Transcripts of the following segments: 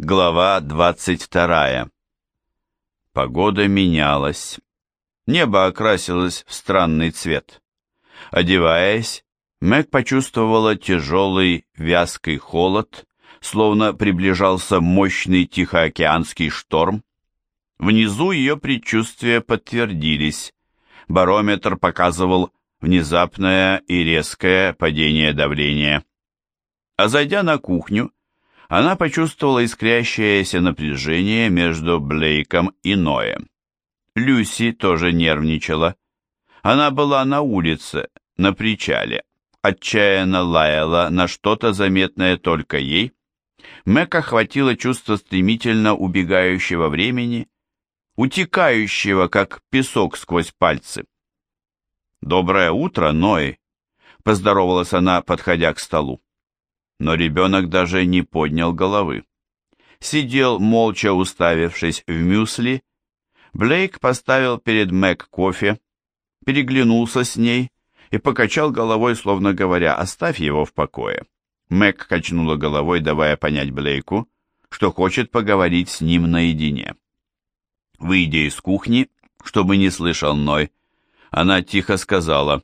Глава 22. Погода менялась. Небо окрасилось в странный цвет. Одеваясь, Мэг почувствовала тяжелый вязкий холод, словно приближался мощный тихоокеанский шторм. Внизу ее предчувствия подтвердились. Барометр показывал внезапное и резкое падение давления. А зайдя на кухню, она почувствовала искрящееся напряжение между Блейком и Ноем. Люси тоже нервничала. Она была на улице, на причале, отчаянно лаяла на что-то заметное только ей. Мэг охватило чувство стремительно убегающего времени, утекающего, как песок сквозь пальцы. «Доброе утро, Ной!» — поздоровалась она, подходя к столу но ребенок даже не поднял головы. Сидел, молча уставившись в мюсли. Блейк поставил перед Мэг кофе, переглянулся с ней и покачал головой, словно говоря, «Оставь его в покое». Мэг качнула головой, давая понять Блейку, что хочет поговорить с ним наедине. Выйдя из кухни, чтобы не слышал Ной, она тихо сказала,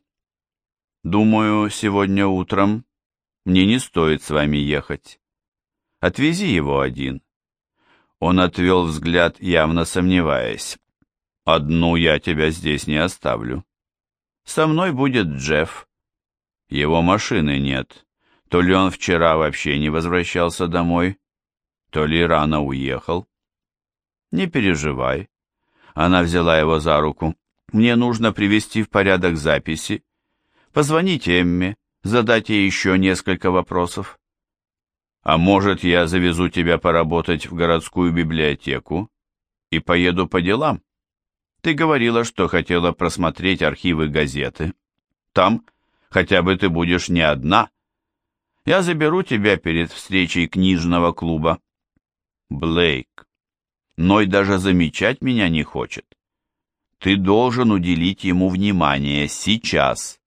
«Думаю, сегодня утром мне не стоит с вами ехать. Отвези его один. Он отвел взгляд, явно сомневаясь. Одну я тебя здесь не оставлю. Со мной будет Джефф. Его машины нет. То ли он вчера вообще не возвращался домой, то ли рано уехал. Не переживай. Она взяла его за руку. Мне нужно привести в порядок записи. Позвоните Эмме задать ей еще несколько вопросов. А может, я завезу тебя поработать в городскую библиотеку и поеду по делам? Ты говорила, что хотела просмотреть архивы газеты. Там хотя бы ты будешь не одна. Я заберу тебя перед встречей книжного клуба. Блейк, Ной даже замечать меня не хочет. Ты должен уделить ему внимание сейчас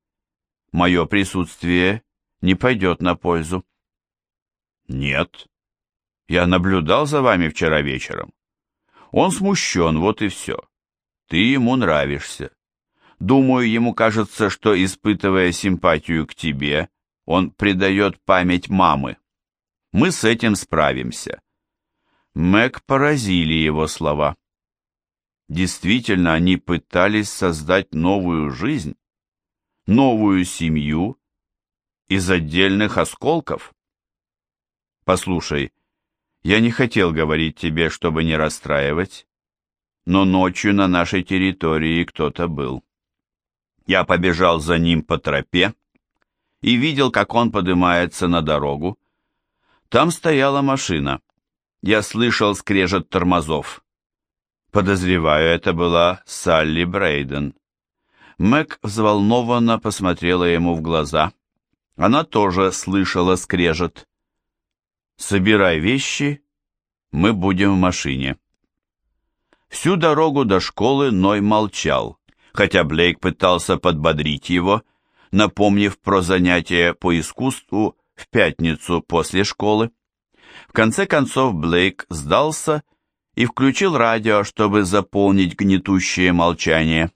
мое присутствие не пойдет на пользу. Нет. Я наблюдал за вами вчера вечером. Он смущен, вот и все. Ты ему нравишься. Думаю, ему кажется, что, испытывая симпатию к тебе, он предает память мамы. Мы с этим справимся. Мэг поразили его слова. Действительно, они пытались создать новую жизнь, новую семью из отдельных осколков? Послушай, я не хотел говорить тебе, чтобы не расстраивать, но ночью на нашей территории кто-то был. Я побежал за ним по тропе и видел, как он поднимается на дорогу. Там стояла машина. Я слышал скрежет тормозов. Подозреваю, это была Салли Брейден. Мэг взволнованно посмотрела ему в глаза. Она тоже слышала скрежет. «Собирай вещи, мы будем в машине». Всю дорогу до школы Ной молчал, хотя Блейк пытался подбодрить его, напомнив про занятия по искусству в пятницу после школы. В конце концов Блейк сдался и включил радио, чтобы заполнить гнетущее молчание.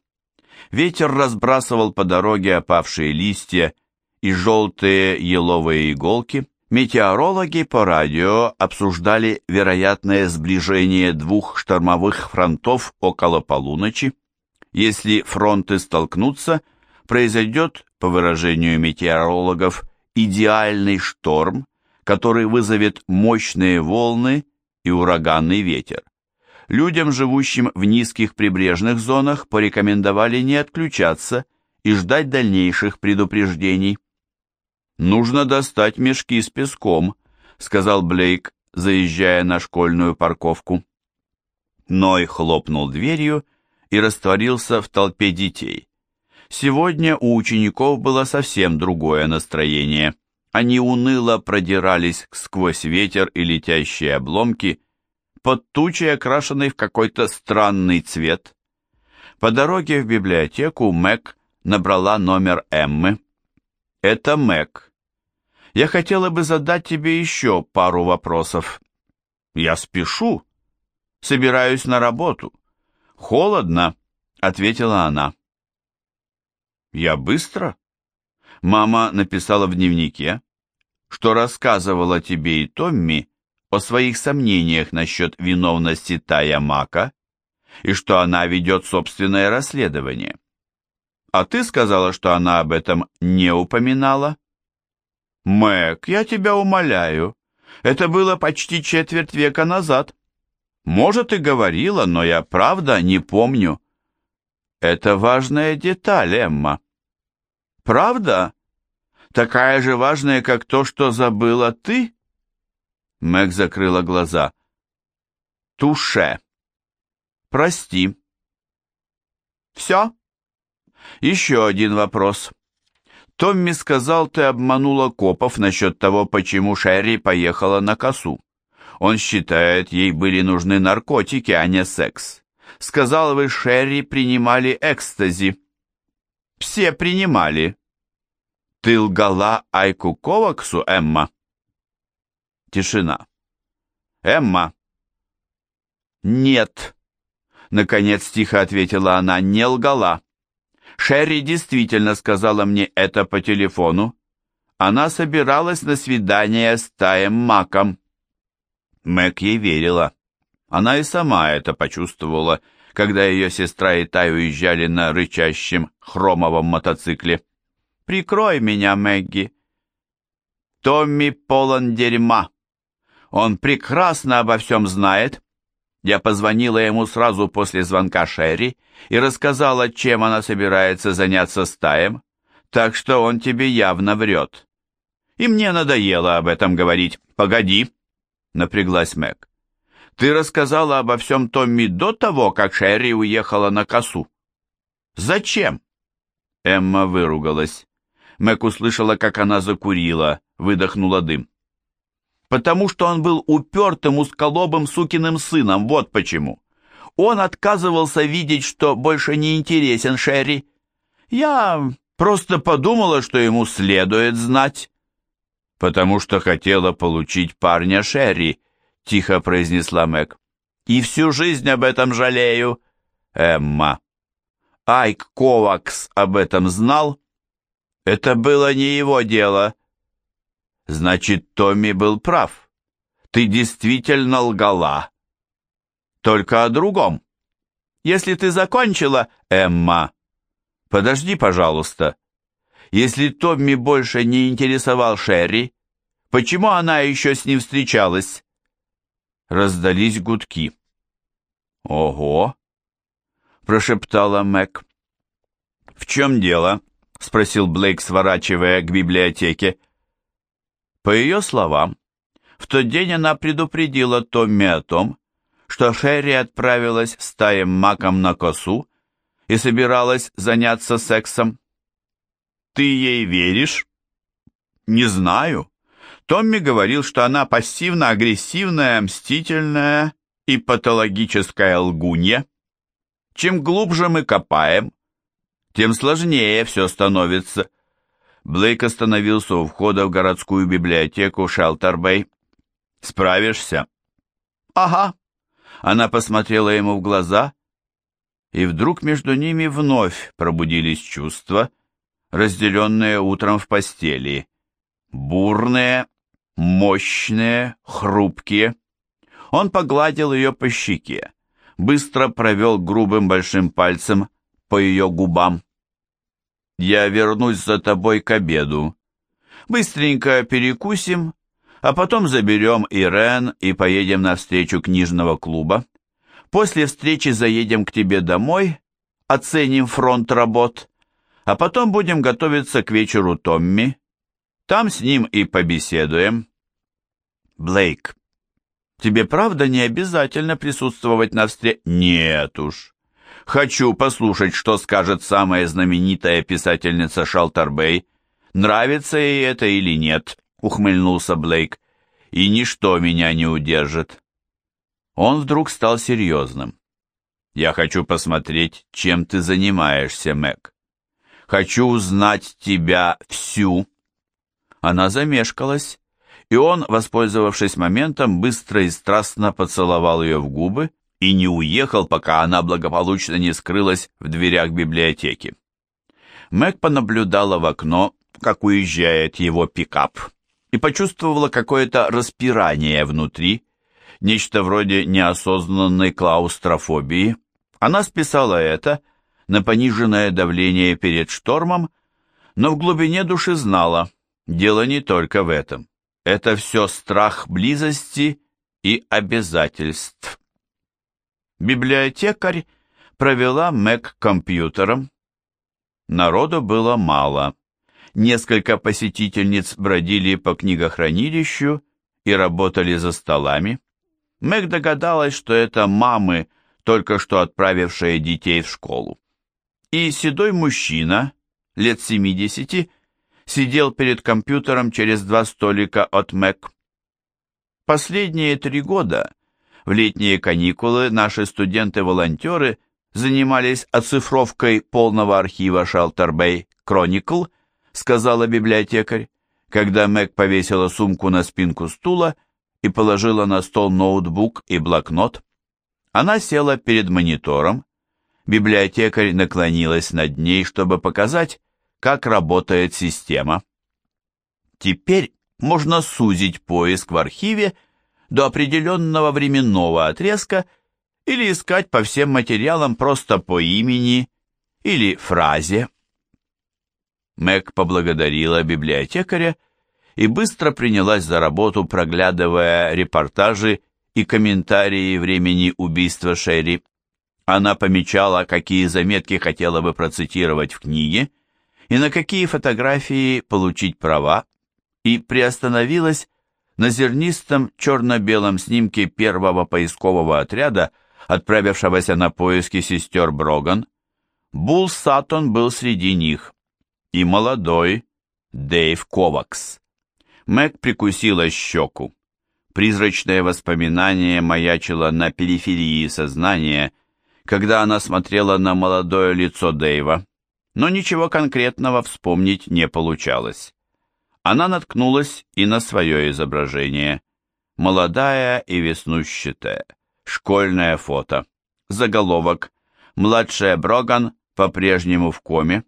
Ветер разбрасывал по дороге опавшие листья и желтые еловые иголки. Метеорологи по радио обсуждали вероятное сближение двух штормовых фронтов около полуночи. Если фронты столкнутся, произойдет, по выражению метеорологов, идеальный шторм, который вызовет мощные волны и ураганный ветер. Людям, живущим в низких прибрежных зонах, порекомендовали не отключаться и ждать дальнейших предупреждений. «Нужно достать мешки с песком», — сказал Блейк, заезжая на школьную парковку. Ной хлопнул дверью и растворился в толпе детей. Сегодня у учеников было совсем другое настроение. Они уныло продирались сквозь ветер и летящие обломки, под тучей, окрашенной в какой-то странный цвет. По дороге в библиотеку Мэг набрала номер Эммы. «Это Мэг. Я хотела бы задать тебе еще пару вопросов». Я спешу. Собираюсь на работу. Холодно, ответила она. Я быстро? Мама написала в дневнике, что рассказывала тебе и Томми о своих сомнениях насчет виновности Тая Мака и что она ведет собственное расследование. А ты сказала, что она об этом не упоминала? Мэг, я тебя умоляю. Это было почти четверть века назад. Может, и говорила, но я правда не помню. Это важная деталь, Эмма. Правда? Такая же важная, как то, что забыла ты? Мэг закрыла глаза. Туше. Прости. Все? Еще один вопрос. Томми сказал, ты обманула копов насчет того, почему Шерри поехала на косу. Он считает, ей были нужны наркотики, а не секс. Сказал, вы Шерри принимали экстази. Все принимали. Ты лгала Айку Коваксу, Эмма? Тишина. Эмма. Нет. Наконец тихо ответила она, не лгала. Шерри действительно сказала мне это по телефону. Она собиралась на свидание с Таем Маком. Мэг ей верила. Она и сама это почувствовала, когда ее сестра и Тай уезжали на рычащем хромовом мотоцикле. «Прикрой меня, Мэгги!» «Томми полон дерьма. Он прекрасно обо всем знает, я позвонила ему сразу после звонка Шерри и рассказала, чем она собирается заняться стаем, так что он тебе явно врет. И мне надоело об этом говорить. Погоди, напряглась Мэг. Ты рассказала обо всем Томми до того, как Шерри уехала на косу. Зачем? Эмма выругалась. Мэг услышала, как она закурила, выдохнула дым потому что он был упертым, усколобым сукиным сыном, вот почему. Он отказывался видеть, что больше не интересен Шерри. Я просто подумала, что ему следует знать. «Потому что хотела получить парня Шерри», — тихо произнесла Мэг. «И всю жизнь об этом жалею, Эмма». Айк Ковакс об этом знал? Это было не его дело. Значит, Томми был прав. Ты действительно лгала. Только о другом. Если ты закончила, Эмма, подожди, пожалуйста. Если Томми больше не интересовал Шерри, почему она еще с ним встречалась? Раздались гудки. Ого! прошептала Мэг. В чем дело? спросил Блейк, сворачивая к библиотеке. По ее словам, в тот день она предупредила Томми о том, что Шерри отправилась с Таем Маком на косу и собиралась заняться сексом. «Ты ей веришь?» «Не знаю. Томми говорил, что она пассивно-агрессивная, мстительная и патологическая лгунья. Чем глубже мы копаем, тем сложнее все становится». Блейк остановился у входа в городскую библиотеку Шелтербей. «Справишься?» «Ага». Она посмотрела ему в глаза, и вдруг между ними вновь пробудились чувства, разделенные утром в постели. Бурные, мощные, хрупкие. Он погладил ее по щеке, быстро провел грубым большим пальцем по ее губам. Я вернусь за тобой к обеду. Быстренько перекусим, а потом заберем Ирен и поедем на встречу книжного клуба. После встречи заедем к тебе домой, оценим фронт работ, а потом будем готовиться к вечеру Томми. Там с ним и побеседуем. Блейк, тебе правда не обязательно присутствовать на встрече? Нет уж. Хочу послушать, что скажет самая знаменитая писательница Шалтербей. Нравится ей это или нет, ухмыльнулся Блейк. И ничто меня не удержит. Он вдруг стал серьезным. Я хочу посмотреть, чем ты занимаешься, Мэг. Хочу узнать тебя всю. Она замешкалась, и он, воспользовавшись моментом, быстро и страстно поцеловал ее в губы и не уехал, пока она благополучно не скрылась в дверях библиотеки. Мэг понаблюдала в окно, как уезжает его пикап, и почувствовала какое-то распирание внутри, нечто вроде неосознанной клаустрофобии. Она списала это на пониженное давление перед штормом, но в глубине души знала, дело не только в этом. Это все страх близости и обязательств. Библиотекарь провела Мэг компьютером. Народу было мало. Несколько посетительниц бродили по книгохранилищу и работали за столами. Мэг догадалась, что это мамы, только что отправившие детей в школу. И седой мужчина, лет семидесяти, сидел перед компьютером через два столика от Мэг. Последние три года, в летние каникулы, наши студенты-волонтеры занимались оцифровкой полного архива Шелтербей Chronicle, сказала библиотекарь, когда Мэг повесила сумку на спинку стула и положила на стол ноутбук и блокнот. Она села перед монитором. Библиотекарь наклонилась над ней, чтобы показать, как работает система. Теперь можно сузить поиск в архиве до определенного временного отрезка или искать по всем материалам просто по имени или фразе. Мэг поблагодарила библиотекаря и быстро принялась за работу, проглядывая репортажи и комментарии времени убийства Шерри. Она помечала, какие заметки хотела бы процитировать в книге, и на какие фотографии получить права, и приостановилась на зернистом черно-белом снимке первого поискового отряда, отправившегося на поиски сестер Броган. Бул Саттон был среди них, и молодой Дэйв Ковакс. Мэг прикусила щеку. Призрачное воспоминание маячило на периферии сознания, когда она смотрела на молодое лицо Дэйва но ничего конкретного вспомнить не получалось. Она наткнулась и на свое изображение. Молодая и веснущатая. Школьное фото. Заголовок. Младшая Броган по-прежнему в коме.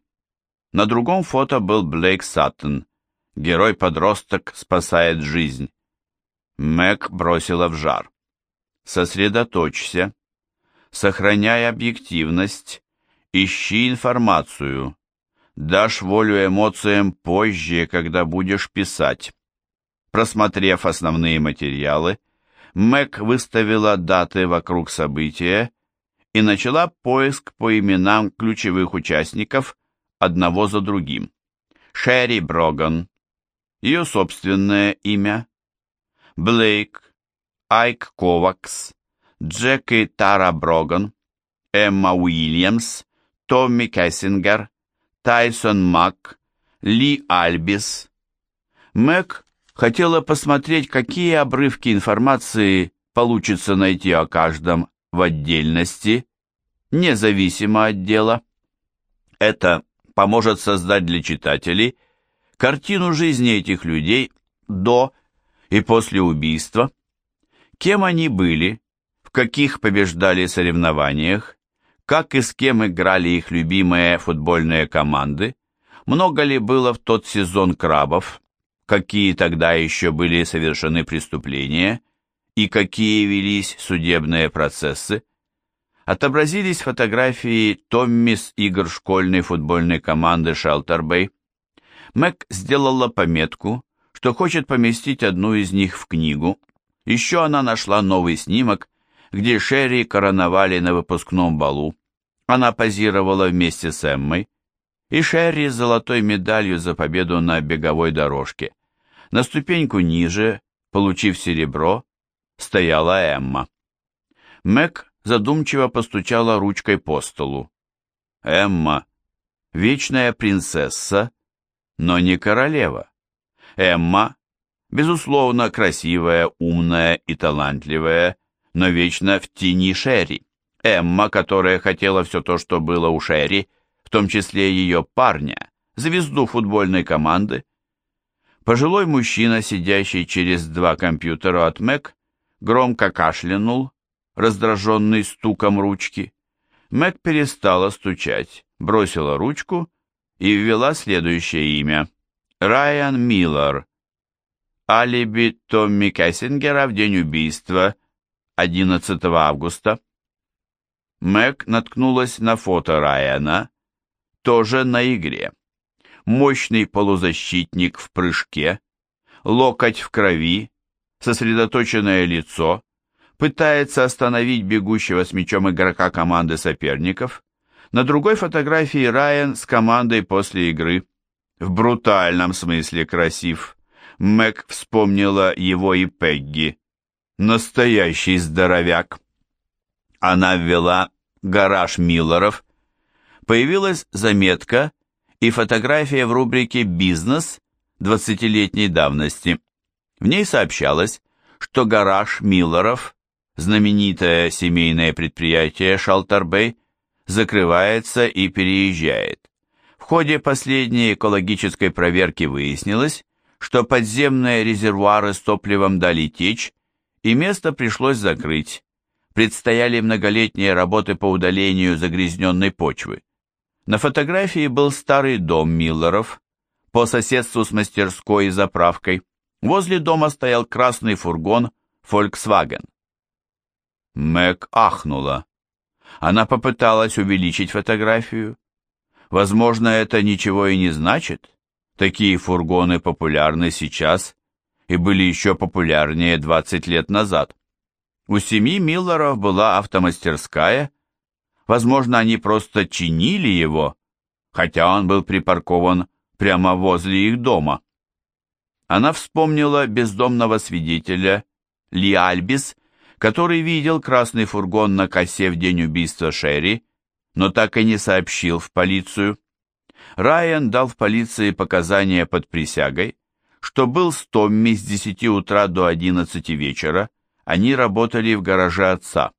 На другом фото был Блейк Саттон. Герой-подросток спасает жизнь. Мэг бросила в жар. Сосредоточься. Сохраняй объективность Ищи информацию. Дашь волю эмоциям позже, когда будешь писать. Просмотрев основные материалы, Мэг выставила даты вокруг события и начала поиск по именам ключевых участников одного за другим. Шерри Броган, ее собственное имя, Блейк, Айк Ковакс, Джеки Тара Броган, Эмма Уильямс, Томми Кессингер, Тайсон Мак, Ли Альбис. Мэг хотела посмотреть, какие обрывки информации получится найти о каждом в отдельности, независимо от дела. Это поможет создать для читателей картину жизни этих людей до и после убийства, кем они были, в каких побеждали соревнованиях, как и с кем играли их любимые футбольные команды, много ли было в тот сезон крабов, какие тогда еще были совершены преступления и какие велись судебные процессы, отобразились фотографии Томми с игр школьной футбольной команды Шелтербей. Мэг сделала пометку, что хочет поместить одну из них в книгу. Еще она нашла новый снимок, где Шерри короновали на выпускном балу. Она позировала вместе с Эммой, и Шерри с золотой медалью за победу на беговой дорожке. На ступеньку ниже, получив серебро, стояла Эмма. Мэг задумчиво постучала ручкой по столу. Эмма — вечная принцесса, но не королева. Эмма — безусловно красивая, умная и талантливая, но вечно в тени Шерри. Эмма, которая хотела все то, что было у Шерри, в том числе ее парня, звезду футбольной команды. Пожилой мужчина, сидящий через два компьютера от Мэг, громко кашлянул, раздраженный стуком ручки. Мэг перестала стучать, бросила ручку и ввела следующее имя. Райан Миллер. Алиби Томми Кессингера в день убийства 11 августа. Мэг наткнулась на фото Райана, тоже на игре. Мощный полузащитник в прыжке, локоть в крови, сосредоточенное лицо, пытается остановить бегущего с мячом игрока команды соперников. На другой фотографии Райан с командой после игры. В брутальном смысле красив. Мэг вспомнила его и Пегги. Настоящий здоровяк. Она ввела гараж Миллеров. Появилась заметка и фотография в рубрике «Бизнес» 20-летней давности. В ней сообщалось, что гараж Миллеров знаменитое семейное предприятие Шалтербей закрывается и переезжает. В ходе последней экологической проверки выяснилось, что подземные резервуары с топливом дали течь, и место пришлось закрыть. Предстояли многолетние работы по удалению загрязненной почвы. На фотографии был старый дом Миллеров, по соседству с мастерской и заправкой. Возле дома стоял красный фургон Volkswagen. Мэг ахнула. Она попыталась увеличить фотографию. Возможно, это ничего и не значит. Такие фургоны популярны сейчас и были еще популярнее 20 лет назад. У семьи Миллеров была автомастерская. Возможно, они просто чинили его, хотя он был припаркован прямо возле их дома. Она вспомнила бездомного свидетеля Ли Альбис, который видел красный фургон на косе в день убийства Шерри, но так и не сообщил в полицию. Райан дал в полиции показания под присягой, что был с Томми с 10 утра до 11 вечера, они работали в гараже отца.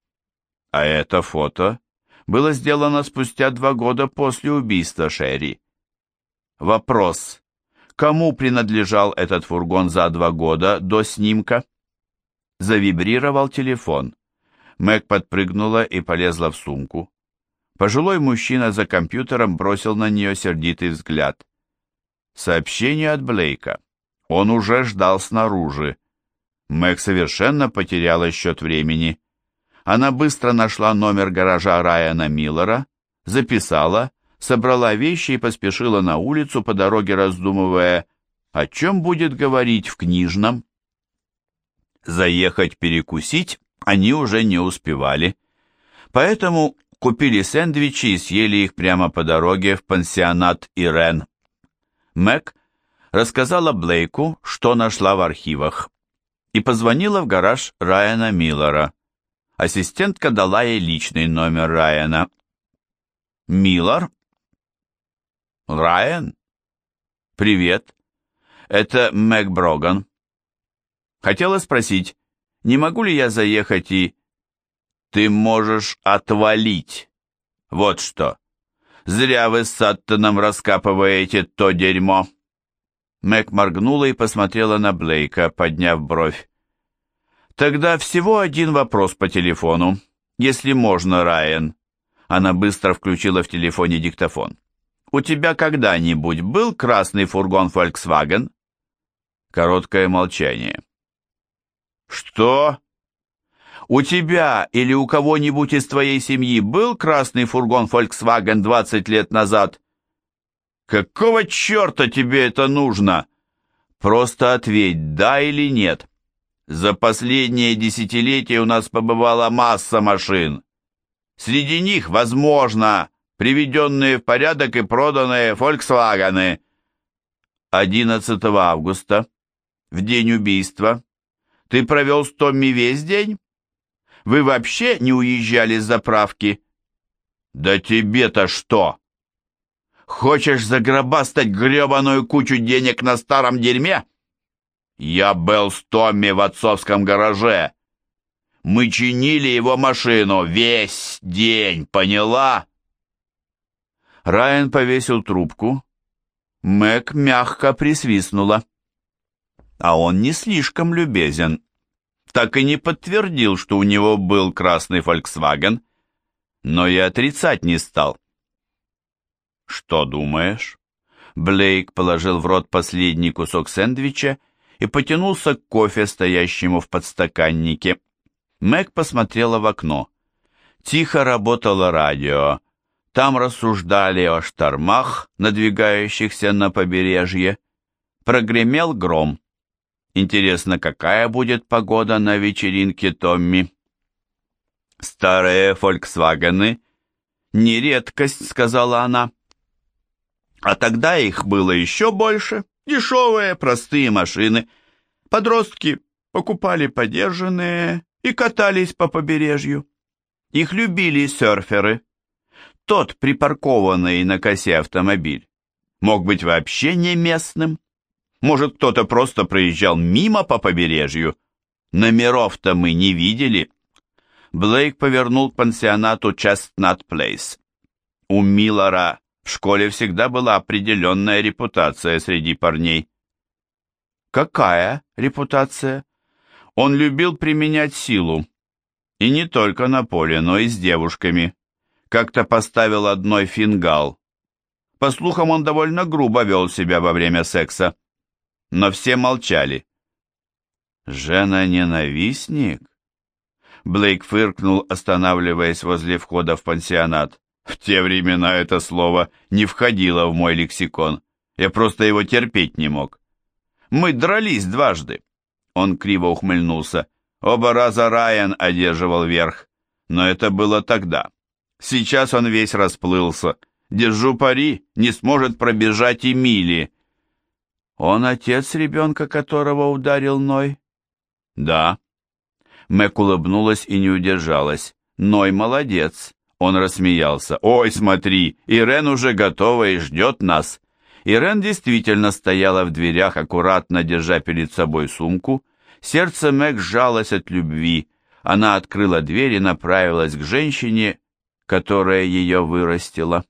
А это фото было сделано спустя два года после убийства Шерри. Вопрос. Кому принадлежал этот фургон за два года до снимка? Завибрировал телефон. Мэг подпрыгнула и полезла в сумку. Пожилой мужчина за компьютером бросил на нее сердитый взгляд. Сообщение от Блейка. Он уже ждал снаружи. Мэг совершенно потеряла счет времени. Она быстро нашла номер гаража Райана Миллера, записала, собрала вещи и поспешила на улицу по дороге, раздумывая, о чем будет говорить в книжном. Заехать перекусить они уже не успевали, поэтому купили сэндвичи и съели их прямо по дороге в пансионат Ирен. Мэг рассказала Блейку, что нашла в архивах, и позвонила в гараж Райана Миллера. Ассистентка дала ей личный номер Райана. «Миллер?» «Райан?» «Привет. Это Мэг Броган. Хотела спросить, не могу ли я заехать и... Ты можешь отвалить. Вот что. Зря вы с Саттоном раскапываете то дерьмо. Мэг моргнула и посмотрела на Блейка, подняв бровь. «Тогда всего один вопрос по телефону, если можно, Райан». Она быстро включила в телефоне диктофон. «У тебя когда-нибудь был красный фургон Volkswagen?» Короткое молчание. «Что? У тебя или у кого-нибудь из твоей семьи был красный фургон Volkswagen 20 лет назад?» «Какого черта тебе это нужно?» «Просто ответь, да или нет». «За последние десятилетия у нас побывала масса машин. Среди них, возможно, приведенные в порядок и проданные «Фольксвагены». 11 августа, в день убийства, ты провел с Томми весь день? Вы вообще не уезжали с заправки? Да тебе-то что? Хочешь загробастать гребаную кучу денег на старом дерьме? Я был с Томми в отцовском гараже. Мы чинили его машину весь день, поняла? Райан повесил трубку. Мэг мягко присвистнула. а он не слишком любезен. Так и не подтвердил, что у него был красный Volkswagen, но и отрицать не стал. «Что думаешь?» Блейк положил в рот последний кусок сэндвича и потянулся к кофе, стоящему в подстаканнике. Мэг посмотрела в окно. Тихо работало радио. Там рассуждали о штормах, надвигающихся на побережье. Прогремел гром. Интересно, какая будет погода на вечеринке Томми? Старые «Фольксвагены» — не редкость, сказала она. А тогда их было еще больше. Дешевые, простые машины. Подростки покупали подержанные и катались по побережью. Их любили серферы. Тот припаркованный на косе автомобиль мог быть вообще не местным. Может, кто-то просто проезжал мимо по побережью. Номеров-то мы не видели. Блейк повернул к пансионату Chestnut Плейс. У Миллара в школе всегда была определенная репутация среди парней. Какая репутация? Он любил применять силу. И не только на поле, но и с девушками. Как-то поставил одной фингал. По слухам, он довольно грубо вел себя во время секса но все молчали. «Жена-ненавистник?» Блейк фыркнул, останавливаясь возле входа в пансионат. В те времена это слово не входило в мой лексикон. Я просто его терпеть не мог. Мы дрались дважды. Он криво ухмыльнулся. Оба раза Райан одерживал верх. Но это было тогда. Сейчас он весь расплылся. Держу пари, не сможет пробежать и мили. Он отец ребенка, которого ударил Ной? Да. Мэг улыбнулась и не удержалась. Ной молодец. Он рассмеялся. «Ой, смотри, Ирен уже готова и ждет нас». Ирен действительно стояла в дверях, аккуратно держа перед собой сумку. Сердце Мэг сжалось от любви. Она открыла дверь и направилась к женщине, которая ее вырастила.